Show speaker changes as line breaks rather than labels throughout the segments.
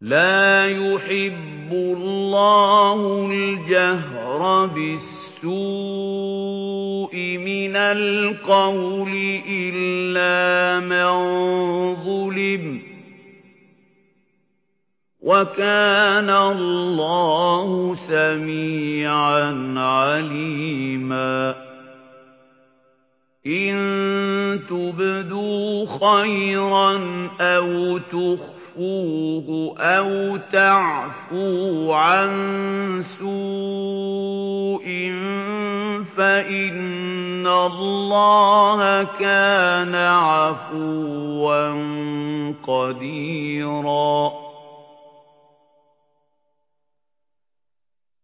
لا يحب الله الجهر بالسوء من القول إلا من ظلم. وكان الله سميعا عليما. إن تبدوا خيرا أو تخفوا تخفوه أو تعفو عن سوء فإن الله كان عفوا قديرا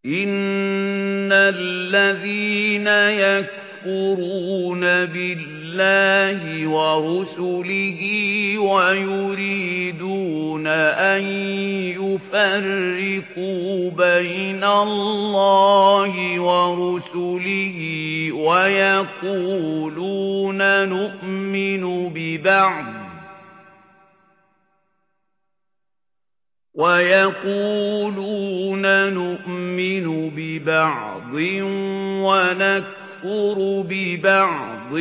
إن الذين يكفرون بالله الله ورسله ويريدون أن يفرقوا بين الله ورسله ويقولون نؤمن ببعض ويقولون نؤمن ببعض ونكفر ببعض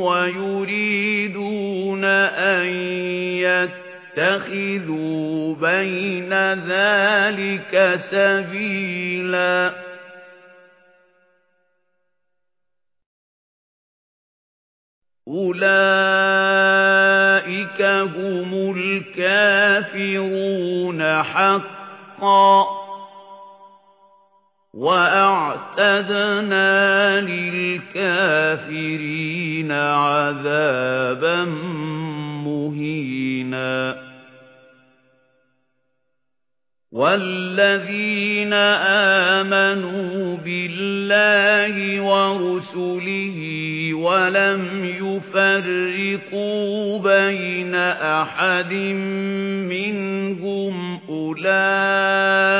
ويريدون أن يتخذوا بين ذلك سبيلا أولئك هم الكافرون حقا وَأَعْتَدْنَا لِلْكَافِرِينَ عَذَابًا مُهِينًا وَالَّذِينَ آمَنُوا بِاللَّهِ وَرُسُلِهِ وَلَمْ يُفَرِّقُوا بَيْنَ أَحَدٍ مِنْهُمْ أُولَئِكَ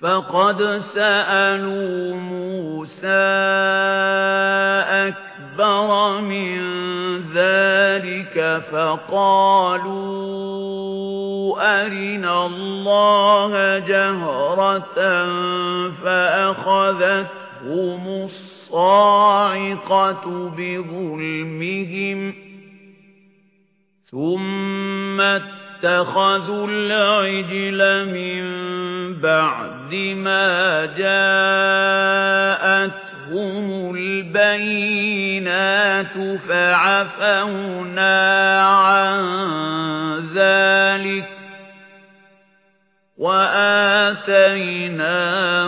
فَقَدْ سَأَلُوا مُوسَى أَكْبَرَ مِنْ ذَلِكَ فَقَالُوا أَرِنَا اللَّهَ جَهْرَةً فَأَخَذَتْهُمُ الصَّاعِقَةُ بِظُلْمِهِمْ ثُمَّ اتَّخَذُوا الْعِجْلَ مِنْ بَعْدِ مَا جَاءَتْهُمُ الْبَيِّنَاتُ فَعَفَوْنَا عَنْ ذَلِكَ وَآتَيْنَا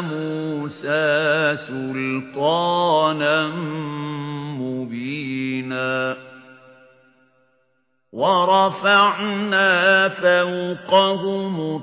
مُوسَى سُلْطَانًا مُبِينًا وَرَفَعْنَا فَوْقَهُمُ